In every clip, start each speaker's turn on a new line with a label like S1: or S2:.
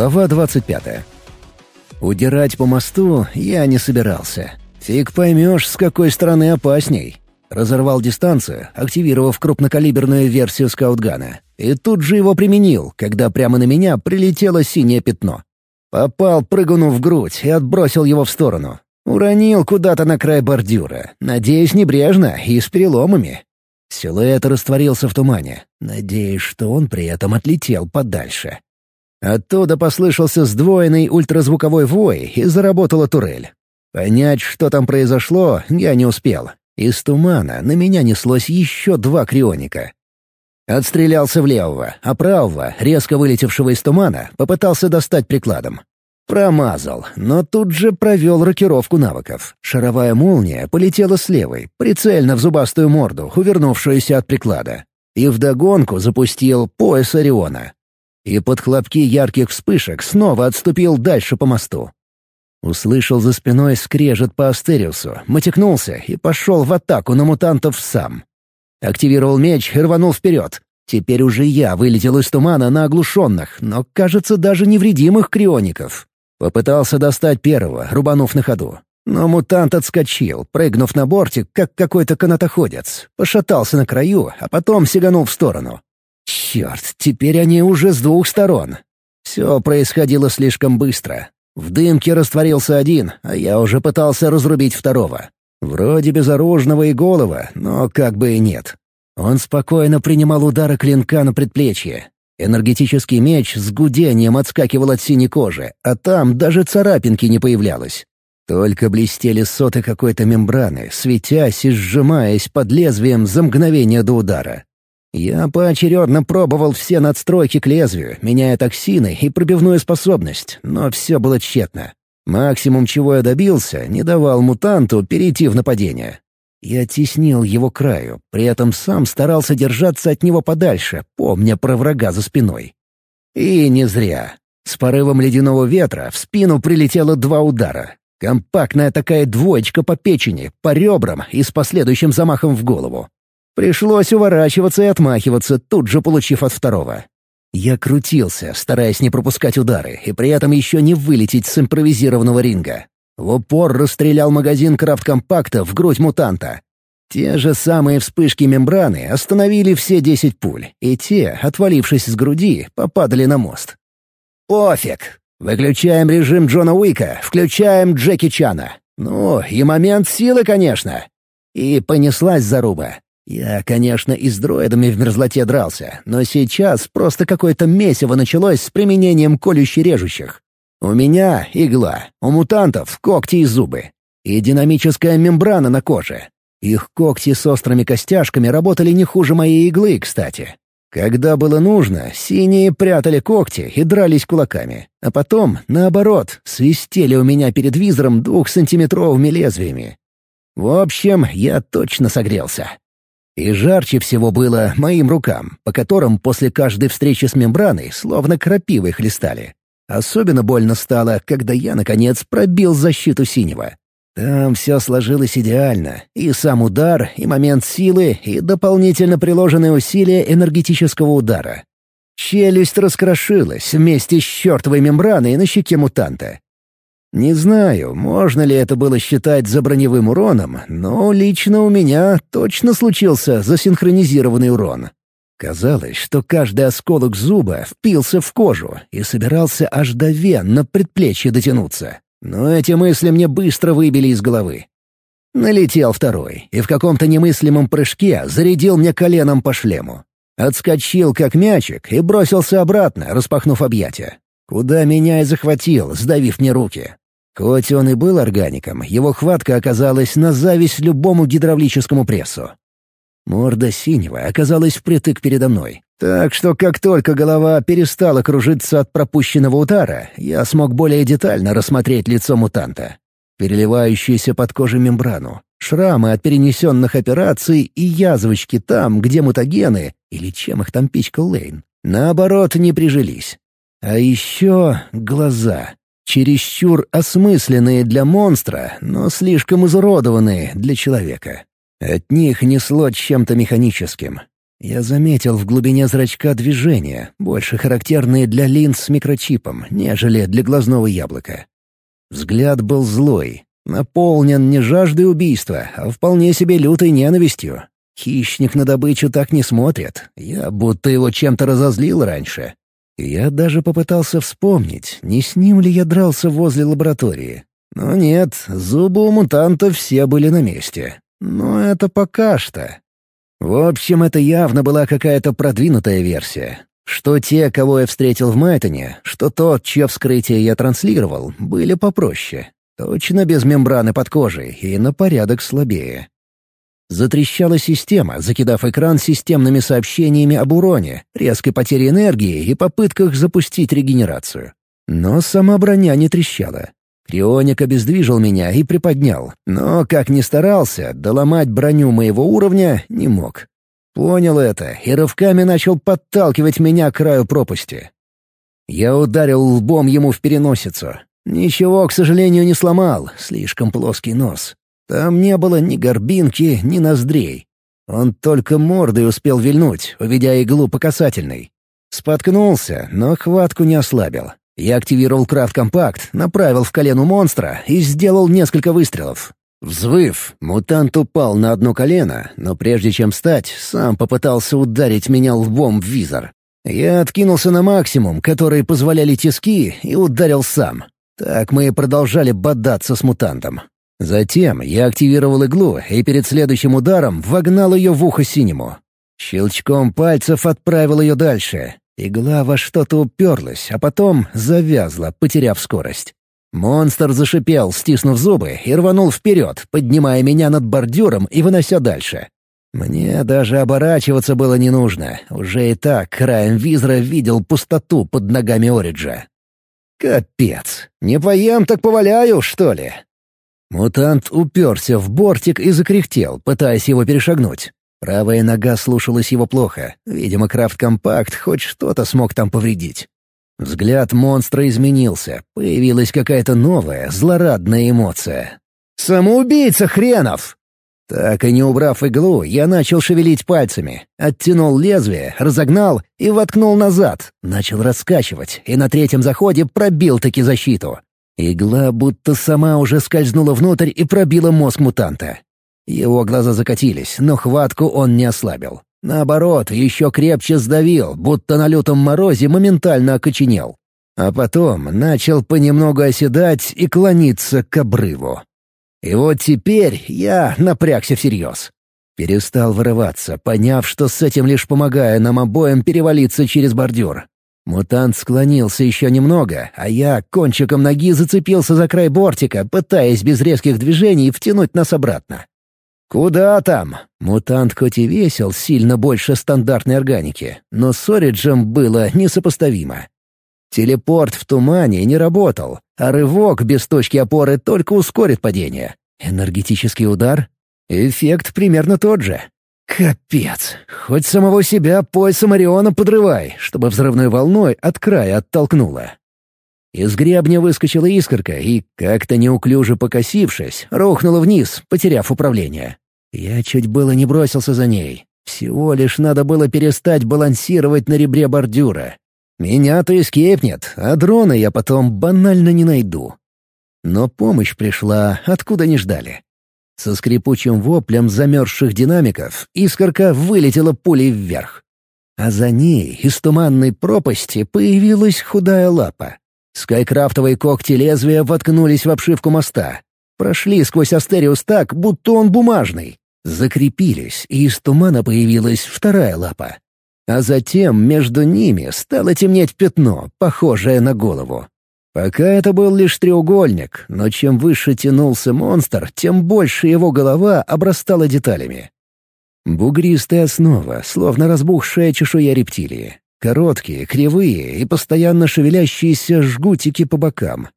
S1: Глава 25. Удирать по мосту я не собирался. Фиг поймешь, с какой стороны опасней. Разорвал дистанцию, активировав крупнокалиберную версию скаутгана. И тут же его применил, когда прямо на меня прилетело синее пятно. Попал прыгуну в грудь и отбросил его в сторону. Уронил куда-то на край бордюра. Надеюсь, небрежно и с переломами. Силуэт растворился в тумане. Надеюсь, что он при этом отлетел подальше. Оттуда послышался сдвоенный ультразвуковой вой и заработала турель. Понять, что там произошло, я не успел. Из тумана на меня неслось еще два крионика. Отстрелялся в левого, а правого, резко вылетевшего из тумана, попытался достать прикладом. Промазал, но тут же провел рокировку навыков. Шаровая молния полетела с левой, прицельно в зубастую морду, увернувшуюся от приклада. И вдогонку запустил пояс Ориона и под хлопки ярких вспышек снова отступил дальше по мосту. Услышал за спиной скрежет по Астериусу, матекнулся и пошел в атаку на мутантов сам. Активировал меч и рванул вперед. Теперь уже я вылетел из тумана на оглушенных, но, кажется, даже невредимых криоников. Попытался достать первого, рубанув на ходу. Но мутант отскочил, прыгнув на бортик, как какой-то канатоходец, пошатался на краю, а потом сиганул в сторону. Черт, теперь они уже с двух сторон. Все происходило слишком быстро. В дымке растворился один, а я уже пытался разрубить второго. Вроде безоружного и голова, но как бы и нет. Он спокойно принимал удары клинка на предплечье. Энергетический меч с гудением отскакивал от синей кожи, а там даже царапинки не появлялось. Только блестели соты какой-то мембраны, светясь и сжимаясь под лезвием за мгновение до удара. Я поочередно пробовал все надстройки к лезвию, меняя токсины и пробивную способность, но все было тщетно. Максимум, чего я добился, не давал мутанту перейти в нападение. Я теснил его краю, при этом сам старался держаться от него подальше, помня про врага за спиной. И не зря. С порывом ледяного ветра в спину прилетело два удара. Компактная такая двоечка по печени, по ребрам и с последующим замахом в голову. Пришлось уворачиваться и отмахиваться, тут же получив от второго. Я крутился, стараясь не пропускать удары, и при этом еще не вылететь с импровизированного ринга. В упор расстрелял магазин крафт-компакта в грудь мутанта. Те же самые вспышки мембраны остановили все десять пуль, и те, отвалившись с груди, попадали на мост. «Пофиг! Выключаем режим Джона Уика, включаем Джеки Чана. Ну, и момент силы, конечно!» И понеслась заруба. Я, конечно, и с дроидами в мерзлоте дрался, но сейчас просто какое-то месиво началось с применением колюще-режущих. У меня игла, у мутантов когти и зубы. И динамическая мембрана на коже. Их когти с острыми костяшками работали не хуже моей иглы, кстати. Когда было нужно, синие прятали когти и дрались кулаками, а потом, наоборот, свистели у меня перед визором двухсантиметровыми лезвиями. В общем, я точно согрелся. И жарче всего было моим рукам, по которым после каждой встречи с мембраной словно крапивой хлестали. Особенно больно стало, когда я, наконец, пробил защиту синего. Там все сложилось идеально. И сам удар, и момент силы, и дополнительно приложенные усилия энергетического удара. Челюсть раскрошилась вместе с чертовой мембраной на щеке мутанта. Не знаю, можно ли это было считать за броневым уроном, но лично у меня точно случился засинхронизированный урон. Казалось, что каждый осколок зуба впился в кожу и собирался аж до вен на предплечье дотянуться. Но эти мысли мне быстро выбили из головы. Налетел второй и в каком-то немыслимом прыжке зарядил мне коленом по шлему. Отскочил как мячик и бросился обратно, распахнув объятия. Куда меня и захватил, сдавив мне руки. Хоть он и был органиком, его хватка оказалась на зависть любому гидравлическому прессу. Морда синего оказалась впритык передо мной. Так что как только голова перестала кружиться от пропущенного удара, я смог более детально рассмотреть лицо мутанта. Переливающуюся под кожей мембрану, шрамы от перенесенных операций и язвочки там, где мутагены, или чем их там пичкал Лейн, наоборот, не прижились. А еще глаза чересчур осмысленные для монстра, но слишком изуродованные для человека. От них несло чем-то механическим. Я заметил в глубине зрачка движения, больше характерные для линз с микрочипом, нежели для глазного яблока. Взгляд был злой, наполнен не жаждой убийства, а вполне себе лютой ненавистью. Хищник на добычу так не смотрит. Я будто его чем-то разозлил раньше. Я даже попытался вспомнить, не с ним ли я дрался возле лаборатории. Но нет, зубы у мутанта все были на месте. Но это пока что. В общем, это явно была какая-то продвинутая версия. Что те, кого я встретил в Майтоне, что тот, чье вскрытие я транслировал, были попроще. Точно без мембраны под кожей и на порядок слабее. Затрещала система, закидав экран системными сообщениями об уроне, резкой потере энергии и попытках запустить регенерацию. Но сама броня не трещала. Крионик обездвижил меня и приподнял, но, как ни старался, доломать броню моего уровня не мог. Понял это и рывками начал подталкивать меня к краю пропасти. Я ударил лбом ему в переносицу. Ничего, к сожалению, не сломал, слишком плоский нос. Там не было ни горбинки, ни ноздрей. Он только мордой успел вильнуть, уведя иглу по касательной. Споткнулся, но хватку не ослабил. Я активировал крафт-компакт, направил в колену монстра и сделал несколько выстрелов. Взвыв, мутант упал на одно колено, но прежде чем встать, сам попытался ударить меня лбом в визор. Я откинулся на максимум, который позволяли тиски, и ударил сам. Так мы и продолжали бодаться с мутантом. Затем я активировал иглу и перед следующим ударом вогнал ее в ухо синему. Щелчком пальцев отправил ее дальше. Игла во что-то уперлась, а потом завязла, потеряв скорость. Монстр зашипел, стиснув зубы, и рванул вперед, поднимая меня над бордюром и вынося дальше. Мне даже оборачиваться было не нужно. Уже и так краем визора видел пустоту под ногами Ориджа. Капец. Не поем, так поваляю, что ли? Мутант уперся в бортик и закряхтел, пытаясь его перешагнуть. Правая нога слушалась его плохо. Видимо, крафт-компакт хоть что-то смог там повредить. Взгляд монстра изменился. Появилась какая-то новая, злорадная эмоция. «Самоубийца хренов!» Так и не убрав иглу, я начал шевелить пальцами. Оттянул лезвие, разогнал и воткнул назад. Начал раскачивать, и на третьем заходе пробил-таки защиту. Игла будто сама уже скользнула внутрь и пробила мозг мутанта. Его глаза закатились, но хватку он не ослабил. Наоборот, еще крепче сдавил, будто на лютом морозе моментально окоченел. А потом начал понемногу оседать и клониться к обрыву. И вот теперь я напрягся всерьез. Перестал вырываться, поняв, что с этим лишь помогаю нам обоим перевалиться через бордюр. Мутант склонился еще немного, а я кончиком ноги зацепился за край бортика, пытаясь без резких движений втянуть нас обратно. «Куда там?» Мутант хоть и весил сильно больше стандартной органики, но с Ориджем было несопоставимо. Телепорт в тумане не работал, а рывок без точки опоры только ускорит падение. Энергетический удар? Эффект примерно тот же. Капец. Хоть самого себя поясом Ориона подрывай, чтобы взрывной волной от края оттолкнуло. Из гребня выскочила искорка и, как-то неуклюже покосившись, рухнула вниз, потеряв управление. Я чуть было не бросился за ней. Всего лишь надо было перестать балансировать на ребре бордюра. Меня-то эскепнет, а дрона я потом банально не найду. Но помощь пришла, откуда не ждали. Со скрипучим воплем замерзших динамиков искорка вылетела пулей вверх. А за ней из туманной пропасти появилась худая лапа. Скайкрафтовые когти лезвия воткнулись в обшивку моста. Прошли сквозь Астериус так, будто он бумажный. Закрепились, и из тумана появилась вторая лапа. А затем между ними стало темнеть пятно, похожее на голову. Пока это был лишь треугольник, но чем выше тянулся монстр, тем больше его голова обрастала деталями. Бугристая основа, словно разбухшая чешуя рептилии. Короткие, кривые и постоянно шевелящиеся жгутики по бокам.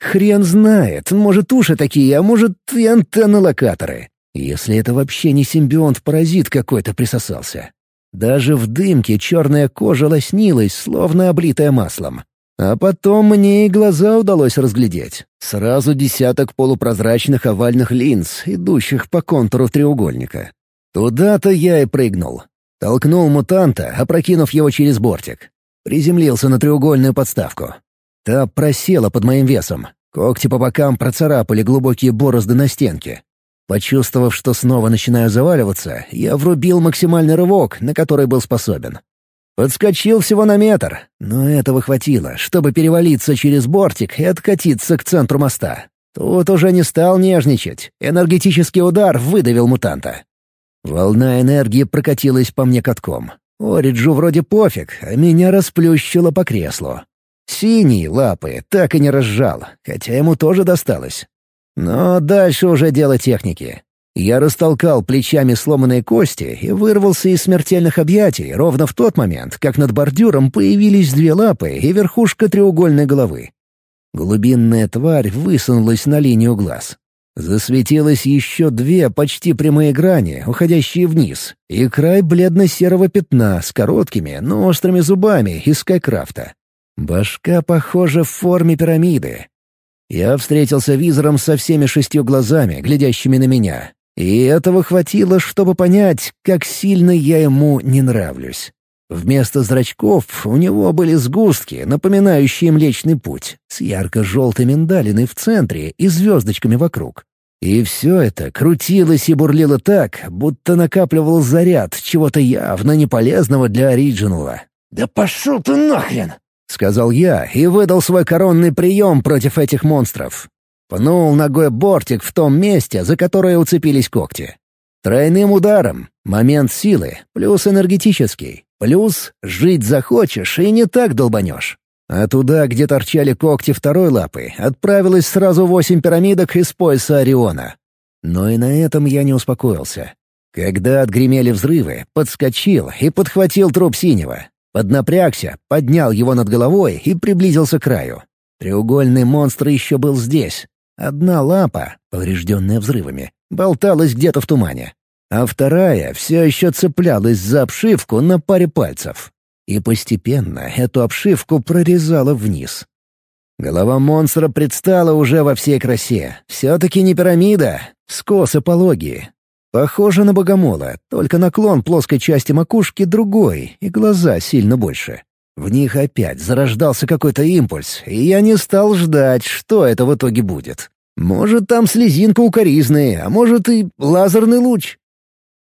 S1: Хрен знает, может уши такие, а может и антенны-локаторы. Если это вообще не симбионт-паразит какой-то присосался. Даже в дымке черная кожа лоснилась, словно облитая маслом. А потом мне и глаза удалось разглядеть. Сразу десяток полупрозрачных овальных линз, идущих по контуру треугольника. Туда-то я и прыгнул. Толкнул мутанта, опрокинув его через бортик. Приземлился на треугольную подставку. Та просела под моим весом. Когти по бокам процарапали глубокие борозды на стенке. Почувствовав, что снова начинаю заваливаться, я врубил максимальный рывок, на который был способен. Подскочил всего на метр, но этого хватило, чтобы перевалиться через бортик и откатиться к центру моста. Тут уже не стал нежничать. Энергетический удар выдавил мутанта. Волна энергии прокатилась по мне катком. Ориджу вроде пофиг, а меня расплющило по креслу. Синий лапы так и не разжал, хотя ему тоже досталось. Но дальше уже дело техники. Я растолкал плечами сломанные кости и вырвался из смертельных объятий ровно в тот момент, как над бордюром появились две лапы и верхушка треугольной головы. Глубинная тварь высунулась на линию глаз. Засветилось еще две почти прямые грани, уходящие вниз, и край бледно-серого пятна с короткими, но острыми зубами из Скайкрафта. Башка похожа в форме пирамиды, я встретился визором со всеми шестью глазами, глядящими на меня. И этого хватило, чтобы понять, как сильно я ему не нравлюсь. Вместо зрачков у него были сгустки, напоминающие Млечный Путь, с ярко-желтой миндалиной в центре и звездочками вокруг. И все это крутилось и бурлило так, будто накапливал заряд чего-то явно неполезного для оригинала. «Да пошел ты нахрен!» — сказал я и выдал свой коронный прием против этих монстров. Пнул ногой бортик в том месте, за которое уцепились когти. Тройным ударом, момент силы, плюс энергетический, плюс жить захочешь и не так долбанешь. А туда, где торчали когти второй лапы, отправилось сразу восемь пирамидок из пояса Ориона. Но и на этом я не успокоился. Когда отгремели взрывы, подскочил и подхватил труп синего. Поднапрягся, поднял его над головой и приблизился к краю. Треугольный монстр еще был здесь. Одна лапа, поврежденная взрывами, болталась где-то в тумане, а вторая все еще цеплялась за обшивку на паре пальцев. И постепенно эту обшивку прорезала вниз. Голова монстра предстала уже во всей красе. Все-таки не пирамида, скос пологии, Похоже на богомола, только наклон плоской части макушки другой, и глаза сильно больше. В них опять зарождался какой-то импульс, и я не стал ждать, что это в итоге будет. Может, там слезинка укоризны, а может и лазерный луч.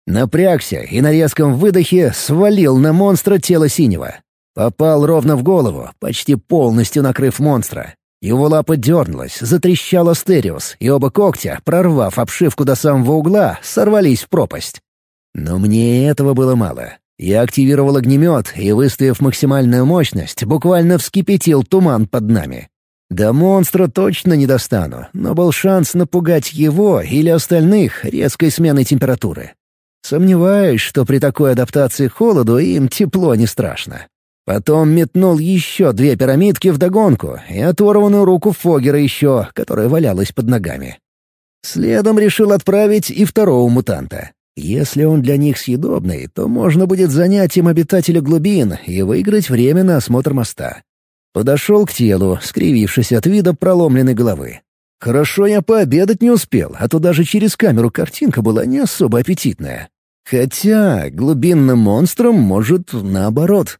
S1: Напрягся и на резком выдохе свалил на монстра тело синего. Попал ровно в голову, почти полностью накрыв монстра. Его лапа дернулась, затрещал астериус, и оба когтя, прорвав обшивку до самого угла, сорвались в пропасть. Но мне этого было мало. Я активировал огнемет и, выставив максимальную мощность, буквально вскипятил туман под нами. До монстра точно не достану, но был шанс напугать его или остальных резкой сменой температуры. Сомневаюсь, что при такой адаптации к холоду им тепло не страшно. Потом метнул еще две пирамидки вдогонку и оторванную руку Фогера еще, которая валялась под ногами. Следом решил отправить и второго мутанта. Если он для них съедобный, то можно будет занять им обитателя глубин и выиграть время на осмотр моста. Подошел к телу, скривившись от вида проломленной головы. Хорошо я пообедать не успел, а то даже через камеру картинка была не особо аппетитная. Хотя глубинным монстром может наоборот.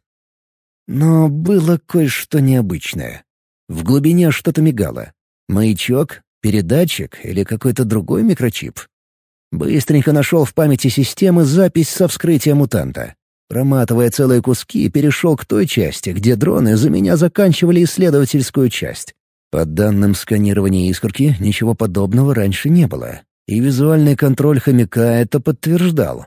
S1: Но было кое-что необычное. В глубине что-то мигало. Маячок, передатчик или какой-то другой микрочип. Быстренько нашел в памяти системы запись со вскрытия мутанта. Проматывая целые куски, перешел к той части, где дроны за меня заканчивали исследовательскую часть. По данным сканирования искорки, ничего подобного раньше не было. И визуальный контроль хомяка это подтверждал.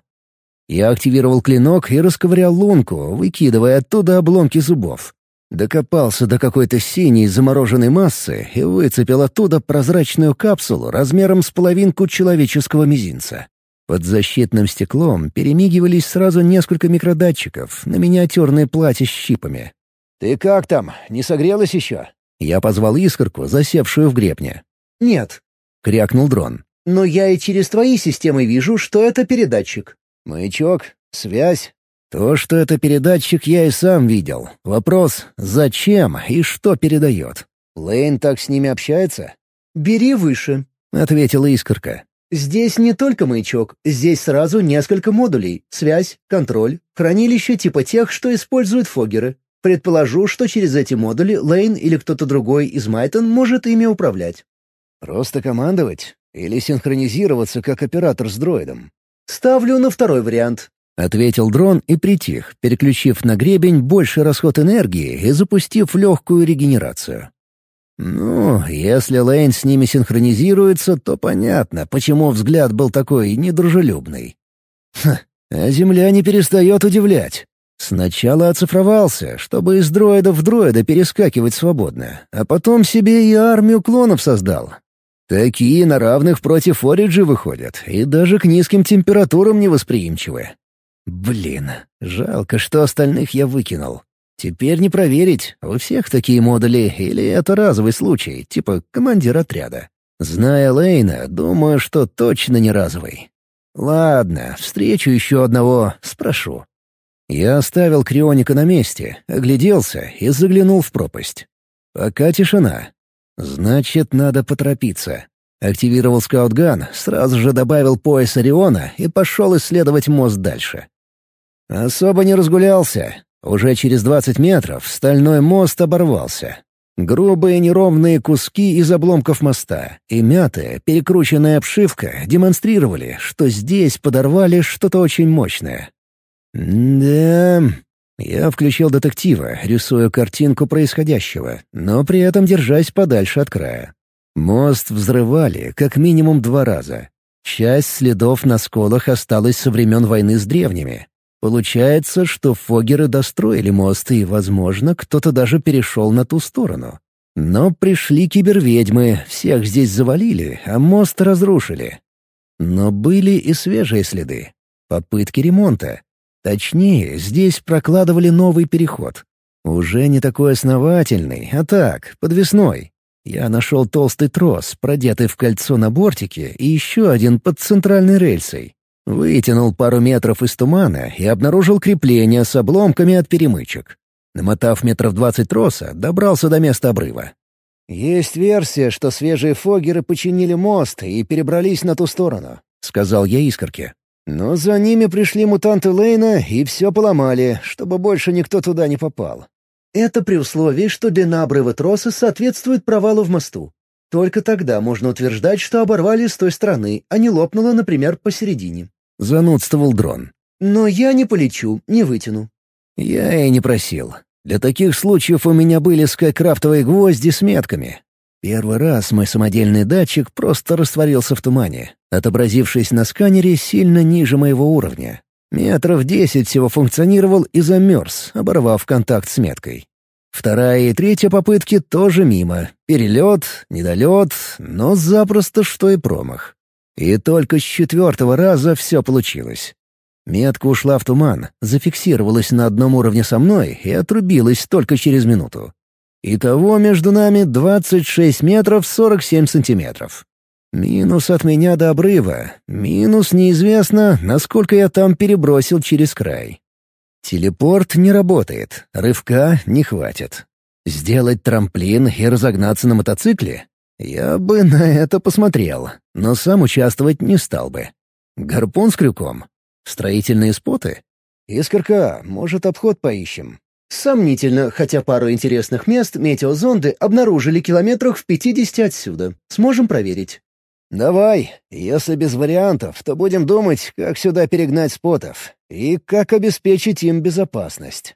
S1: Я активировал клинок и расковырял лунку, выкидывая оттуда обломки зубов. Докопался до какой-то синей замороженной массы и выцепил оттуда прозрачную капсулу размером с половинку человеческого мизинца. Под защитным стеклом перемигивались сразу несколько микродатчиков на миниатюрное платье с щипами. «Ты как там? Не согрелась еще?» Я позвал искорку, засевшую в гребне.
S2: «Нет», —
S1: крякнул дрон.
S2: «Но я и через твои системы вижу, что это передатчик».
S1: Маячок, связь. То, что это передатчик, я и сам видел. Вопрос — зачем и что передает? Лейн так с ними общается?
S2: «Бери выше», —
S1: ответила искорка.
S2: Здесь не только маячок, здесь сразу несколько модулей — связь, контроль, хранилище типа тех, что используют фогеры. Предположу, что через эти модули Лейн или кто-то другой из Майтон может ими управлять.
S1: Просто командовать? Или синхронизироваться как оператор с дроидом?
S2: Ставлю на второй вариант.
S1: — ответил дрон и притих, переключив на гребень больший расход энергии и запустив легкую регенерацию. Ну, если Лейн с ними синхронизируется, то понятно, почему взгляд был такой недружелюбный. Ха, а Земля не перестает удивлять. Сначала оцифровался, чтобы из дроида в дроида перескакивать свободно, а потом себе и армию клонов создал. Такие на равных против Ориджи выходят, и даже к низким температурам невосприимчивы. Блин, жалко, что остальных я выкинул. Теперь не проверить, у всех такие модули или это разовый случай, типа командир отряда. Зная Лейна, думаю, что точно не разовый. Ладно, встречу еще одного, спрошу. Я оставил крионика на месте, огляделся и заглянул в пропасть. Пока тишина. Значит, надо поторопиться. Активировал скаутган, сразу же добавил пояс Ориона и пошел исследовать мост дальше. Особо не разгулялся. Уже через двадцать метров стальной мост оборвался. Грубые неровные куски из обломков моста и мятая, перекрученная обшивка демонстрировали, что здесь подорвали что-то очень мощное. «Да...» Я включил детектива, рисуя картинку происходящего, но при этом держась подальше от края. Мост взрывали как минимум два раза. Часть следов на сколах осталась со времен войны с древними, Получается, что фогеры достроили мост, и, возможно, кто-то даже перешел на ту сторону. Но пришли киберведьмы, всех здесь завалили, а мост разрушили. Но были и свежие следы. Попытки ремонта. Точнее, здесь прокладывали новый переход. Уже не такой основательный, а так, подвесной. Я нашел толстый трос, продетый в кольцо на бортике, и еще один под центральной рельсой. Вытянул пару метров из тумана и обнаружил крепление с обломками от перемычек. Намотав метров двадцать троса, добрался до места обрыва. «Есть версия, что свежие фогеры починили мост и перебрались на ту сторону», — сказал я искорке. «Но за ними пришли мутанты Лейна и все поломали, чтобы больше никто туда не попал».
S2: «Это при условии, что длина обрыва троса соответствует провалу в мосту. Только тогда можно утверждать, что оборвали с той стороны, а не лопнуло, например, посередине».
S1: — занудствовал дрон.
S2: «Но я не полечу, не вытяну».
S1: Я и не просил. Для таких случаев у меня были скайкрафтовые гвозди с метками. Первый раз мой самодельный датчик просто растворился в тумане, отобразившись на сканере сильно ниже моего уровня. Метров десять всего функционировал и замерз, оборвав контакт с меткой. Вторая и третья попытки тоже мимо. Перелет, недолет, но запросто что и промах. И только с четвертого раза все получилось. Метка ушла в туман, зафиксировалась на одном уровне со мной и отрубилась только через минуту. Итого между нами 26 метров 47 сантиметров. Минус от меня до обрыва. Минус неизвестно, насколько я там перебросил через край. Телепорт не работает, рывка не хватит. Сделать трамплин и разогнаться на мотоцикле? Я бы на это посмотрел, но сам участвовать не стал бы. Гарпун с крюком? Строительные споты? Искорка, может, обход поищем?
S2: Сомнительно, хотя пару интересных мест метеозонды обнаружили километрах в 50 отсюда. Сможем проверить.
S1: «Давай. Если без вариантов, то будем думать, как сюда перегнать спотов и как обеспечить им безопасность».